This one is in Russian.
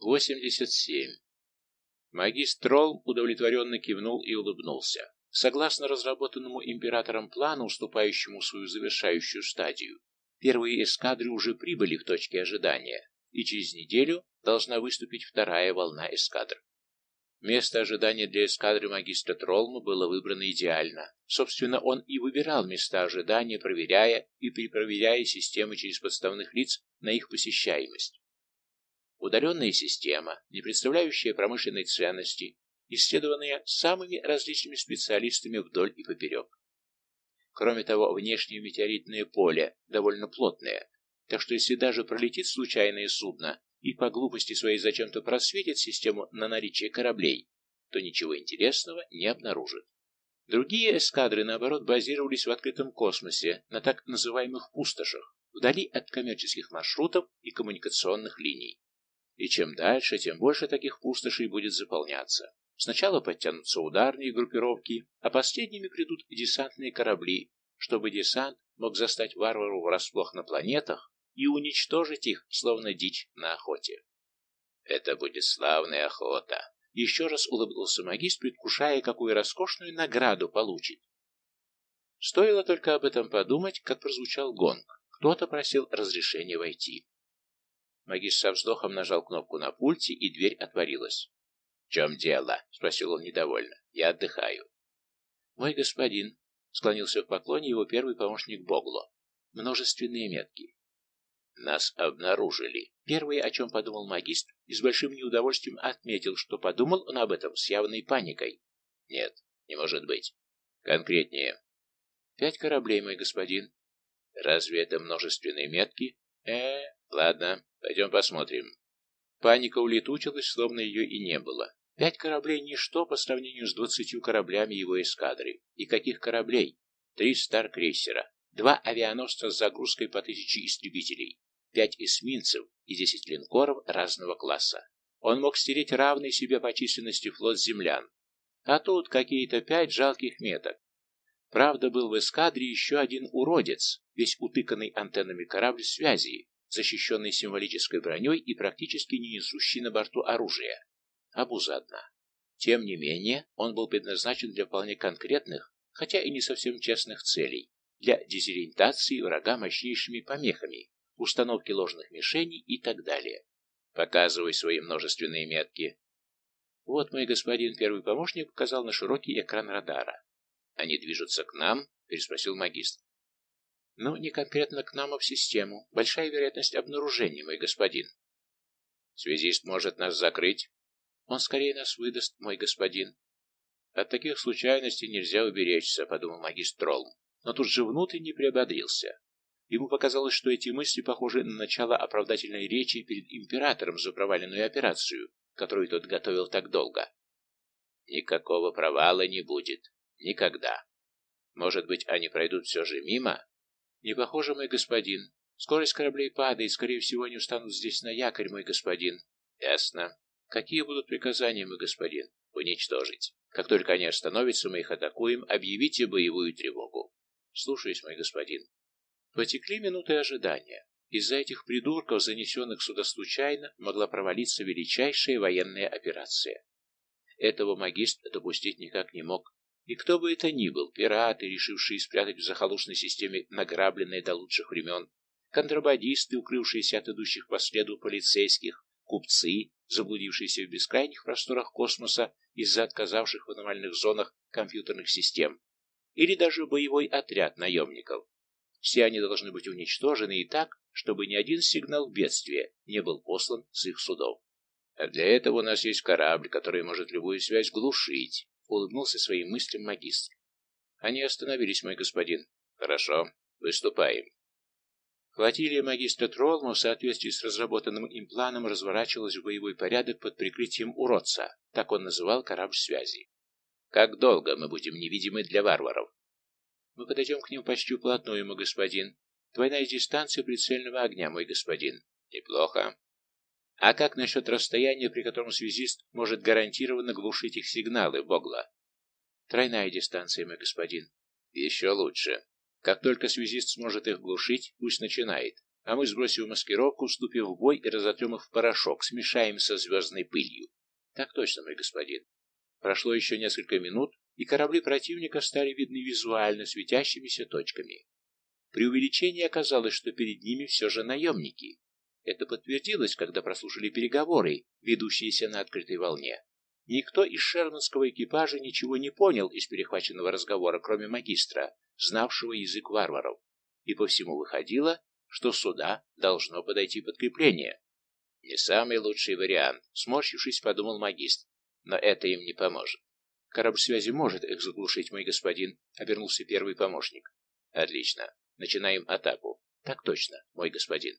87. Магистр Тролл удовлетворенно кивнул и улыбнулся. Согласно разработанному императором плану, уступающему свою завершающую стадию, первые эскадры уже прибыли в точке ожидания, и через неделю должна выступить вторая волна эскадр. Место ожидания для эскадры магистра Тролма было выбрано идеально. Собственно, он и выбирал места ожидания, проверяя и перепроверяя системы через подставных лиц на их посещаемость. Удаленная система, не представляющая промышленной ценности, исследованная самыми различными специалистами вдоль и поперек. Кроме того, внешнее метеоритное поле довольно плотное, так что если даже пролетит случайное судно и по глупости своей зачем-то просветит систему на наличие кораблей, то ничего интересного не обнаружит. Другие эскадры, наоборот, базировались в открытом космосе, на так называемых пустошах, вдали от коммерческих маршрутов и коммуникационных линий. И чем дальше, тем больше таких пустошей будет заполняться. Сначала подтянутся ударные группировки, а последними придут десантные корабли, чтобы десант мог застать варваров врасплох на планетах и уничтожить их, словно дичь на охоте. Это будет славная охота. Еще раз улыбнулся магист, предвкушая, какую роскошную награду получит. Стоило только об этом подумать, как прозвучал гонг. Кто-то просил разрешения войти. Магист со вздохом нажал кнопку на пульте, и дверь отворилась. — В чем дело? — спросил он недовольно. — Я отдыхаю. — Мой господин, — склонился в поклоне его первый помощник Богло. — Множественные метки. Нас обнаружили. Первое, о чем подумал магист, и с большим неудовольствием отметил, что подумал он об этом с явной паникой. Нет, не может быть. Конкретнее. Пять кораблей, мой господин. Разве это множественные метки? Э, ладно, пойдем посмотрим. Паника улетучилась, словно ее и не было. Пять кораблей — ничто по сравнению с двадцатью кораблями его эскадры. И каких кораблей? Три стар-крейсера, два авианосца с загрузкой по тысяче истребителей, пять эсминцев и десять линкоров разного класса. Он мог стереть равный себе по численности флот землян. А тут какие-то пять жалких меток. Правда, был в эскадре еще один уродец, весь утыканный антеннами корабль связи, защищенный символической броней и практически не несущий на борту оружия. Обуза одна. Тем не менее, он был предназначен для вполне конкретных, хотя и не совсем честных целей, для дезориентации врага мощнейшими помехами, установки ложных мишеней и так далее. Показывай свои множественные метки. Вот мой господин первый помощник показал на широкий экран радара. «Они движутся к нам?» — переспросил магистр. «Ну, не конкретно к нам, а в систему. Большая вероятность обнаружения, мой господин». «Связист может нас закрыть?» «Он скорее нас выдаст, мой господин». «От таких случайностей нельзя уберечься», — подумал магистр Тролл, но тут же внутренне приободрился. Ему показалось, что эти мысли похожи на начало оправдательной речи перед императором за проваленную операцию, которую тот готовил так долго. «Никакого провала не будет. Никогда. Может быть, они пройдут все же мимо? Не похоже, мой господин. Скорость кораблей падает, скорее всего, они устанут здесь на якорь, мой господин. Ясно. Какие будут приказания, мой господин? Уничтожить. Как только они остановятся, мы их атакуем, объявите боевую тревогу. Слушаюсь, мой господин. Потекли минуты ожидания. Из-за этих придурков, занесенных сюда случайно, могла провалиться величайшая военная операция. Этого магист допустить никак не мог. И кто бы это ни был, пираты, решившие спрятать в захолустной системе награбленное до лучших времен, контрабандисты, укрывшиеся от идущих по следу полицейских, купцы, заблудившиеся в бескрайних просторах космоса из-за отказавших в аномальных зонах компьютерных систем, или даже боевой отряд наемников. Все они должны быть уничтожены и так, чтобы ни один сигнал бедствия не был послан с их судов. А для этого у нас есть корабль, который может любую связь глушить, — улыбнулся своим мыслям магистр. Они остановились, мой господин. Хорошо, выступаем. Флотилия магистра Тролма в соответствии с разработанным им планом разворачивалась в боевой порядок под прикрытием уродца, так он называл корабль связи. Как долго мы будем невидимы для варваров? Мы подойдем к ним почти вплотную, мой господин. Двойная дистанция прицельного огня, мой господин. Неплохо. А как насчет расстояния, при котором связист может гарантированно глушить их сигналы, Богла? Тройная дистанция, мой господин. Еще лучше. Как только связист сможет их глушить, пусть начинает. а мы, сбросив маскировку, вступив в бой и разотрем их в порошок, смешаем со звездной пылью. Так точно, мой господин. Прошло еще несколько минут, и корабли противника стали видны визуально светящимися точками. При увеличении оказалось, что перед ними все же наемники. Это подтвердилось, когда прослушали переговоры, ведущиеся на открытой волне. Никто из шерманского экипажа ничего не понял из перехваченного разговора, кроме магистра, знавшего язык варваров. И по всему выходило, что сюда должно подойти подкрепление. Не самый лучший вариант, сморщившись, подумал магистр, но это им не поможет. Корабль связи может их заглушить, мой господин, обернулся первый помощник. Отлично. Начинаем атаку. Так точно, мой господин.